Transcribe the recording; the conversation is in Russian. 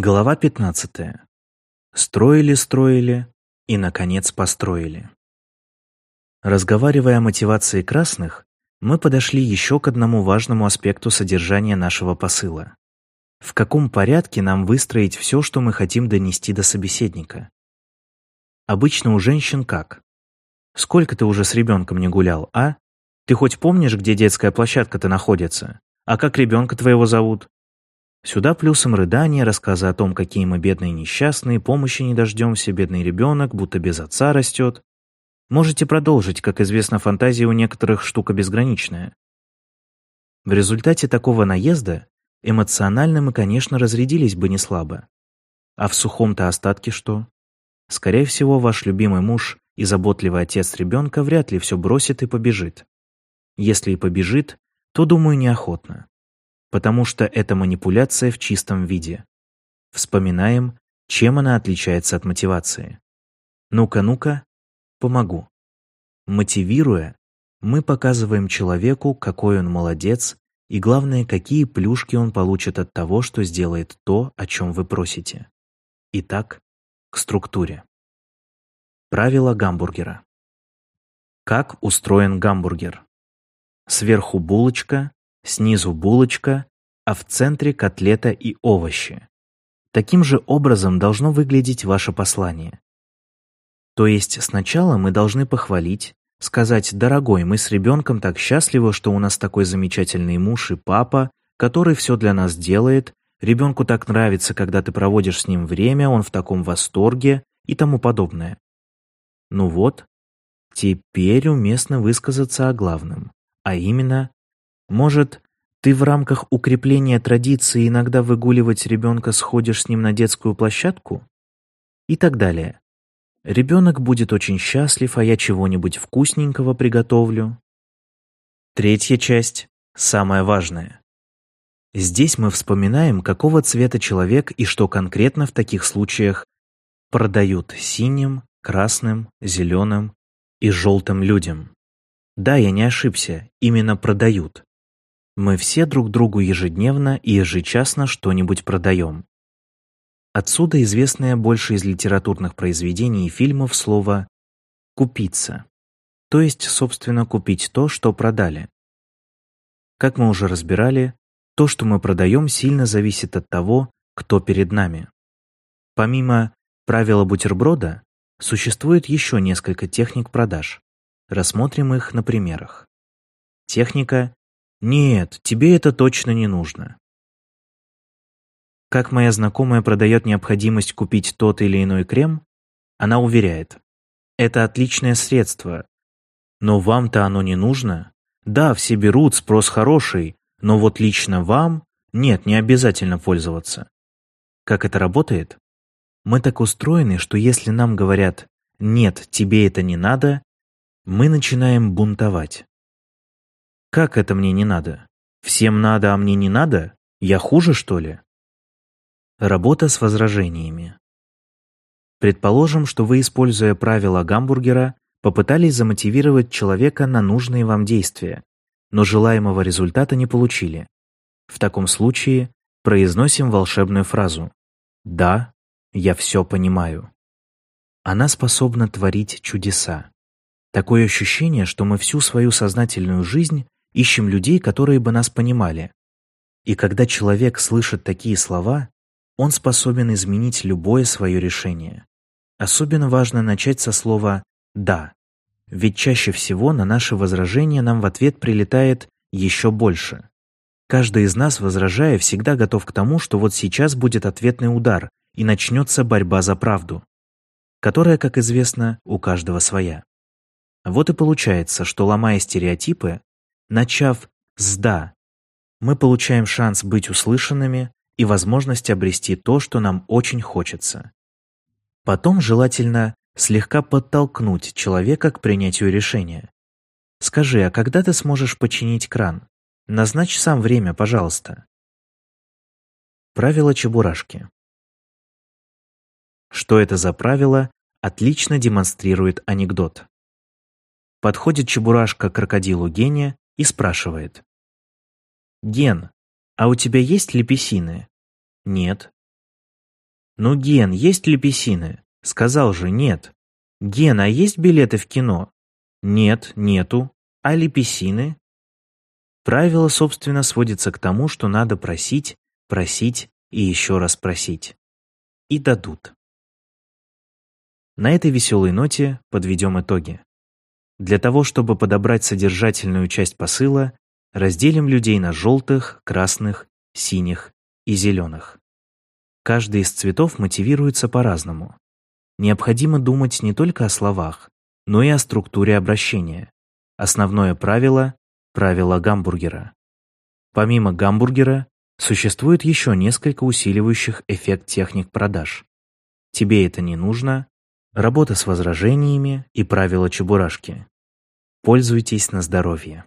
Глава 15. Строили, строили и, наконец, построили. Разговаривая о мотивации красных, мы подошли еще к одному важному аспекту содержания нашего посыла. В каком порядке нам выстроить все, что мы хотим донести до собеседника? Обычно у женщин как? Сколько ты уже с ребенком не гулял, а? Ты хоть помнишь, где детская площадка-то находится? А как ребенка твоего зовут? Сюда плюсом рыдания, рассказы о том, какие мы бедные несчастные, помощи не дождемся, бедный ребенок, будто без отца растет. Можете продолжить, как известно, фантазия у некоторых штука безграничная. В результате такого наезда эмоционально мы, конечно, разрядились бы не слабо. А в сухом-то остатке что? Скорее всего, ваш любимый муж и заботливый отец ребенка вряд ли все бросит и побежит. Если и побежит, то, думаю, неохотно потому что это манипуляция в чистом виде. Вспоминаем, чем она отличается от мотивации. Ну-ка, ну-ка, помогу. Мотивируя, мы показываем человеку, какой он молодец, и главное, какие плюшки он получит от того, что сделает то, о чем вы просите. Итак, к структуре. Правило гамбургера. Как устроен гамбургер? Сверху булочка, снизу булочка, а в центре котлета и овощи. Таким же образом должно выглядеть ваше послание. То есть сначала мы должны похвалить, сказать «Дорогой, мы с ребенком так счастливы, что у нас такой замечательный муж и папа, который все для нас делает, ребенку так нравится, когда ты проводишь с ним время, он в таком восторге» и тому подобное. Ну вот, теперь уместно высказаться о главном, а именно может, ты в рамках укрепления традиции иногда выгуливать ребенка сходишь с ним на детскую площадку? И так далее. Ребенок будет очень счастлив, а я чего-нибудь вкусненького приготовлю. Третья часть, самая важная. Здесь мы вспоминаем, какого цвета человек и что конкретно в таких случаях продают синим, красным, зеленым и желтым людям. Да, я не ошибся, именно продают. Мы все друг другу ежедневно и ежечасно что-нибудь продаем. Отсюда известное больше из литературных произведений и фильмов слово «купиться», то есть, собственно, купить то, что продали. Как мы уже разбирали, то, что мы продаем, сильно зависит от того, кто перед нами. Помимо правила бутерброда, существует еще несколько техник продаж. Рассмотрим их на примерах. Техника нет, тебе это точно не нужно. Как моя знакомая продает необходимость купить тот или иной крем, она уверяет, это отличное средство, но вам-то оно не нужно. Да, все берут, спрос хороший, но вот лично вам нет, не обязательно пользоваться. Как это работает? Мы так устроены, что если нам говорят «нет, тебе это не надо», мы начинаем бунтовать. Как это мне не надо? Всем надо, а мне не надо? Я хуже, что ли? Работа с возражениями. Предположим, что вы, используя правила гамбургера, попытались замотивировать человека на нужные вам действия, но желаемого результата не получили. В таком случае произносим волшебную фразу «Да, я все понимаю». Она способна творить чудеса. Такое ощущение, что мы всю свою сознательную жизнь ищем людей, которые бы нас понимали. И когда человек слышит такие слова, он способен изменить любое свое решение. Особенно важно начать со слова «да», ведь чаще всего на наши возражения нам в ответ прилетает еще больше. Каждый из нас, возражая, всегда готов к тому, что вот сейчас будет ответный удар и начнется борьба за правду, которая, как известно, у каждого своя. Вот и получается, что ломая стереотипы, Начав с «да», мы получаем шанс быть услышанными и возможность обрести то, что нам очень хочется. Потом желательно слегка подтолкнуть человека к принятию решения. Скажи, а когда ты сможешь починить кран? Назначь сам время, пожалуйста. Правило чебурашки. Что это за правило, отлично демонстрирует анекдот. Подходит чебурашка к крокодилу гения и спрашивает. «Ген, а у тебя есть лепесины?» «Нет». «Ну, Ген, есть ли писины?» Сказал же нет. «Ген, а есть билеты в кино?» «Нет, нету. А лепесины?» Правило, собственно, сводится к тому, что надо просить, просить и еще раз просить. И дадут. На этой веселой ноте подведем итоги. Для того, чтобы подобрать содержательную часть посыла, разделим людей на желтых, красных, синих и зеленых. Каждый из цветов мотивируется по-разному. Необходимо думать не только о словах, но и о структуре обращения. Основное правило – правило гамбургера. Помимо гамбургера, существует еще несколько усиливающих эффект техник продаж. Тебе это не нужно, работа с возражениями и правила чебурашки. Пользуйтесь на здоровье.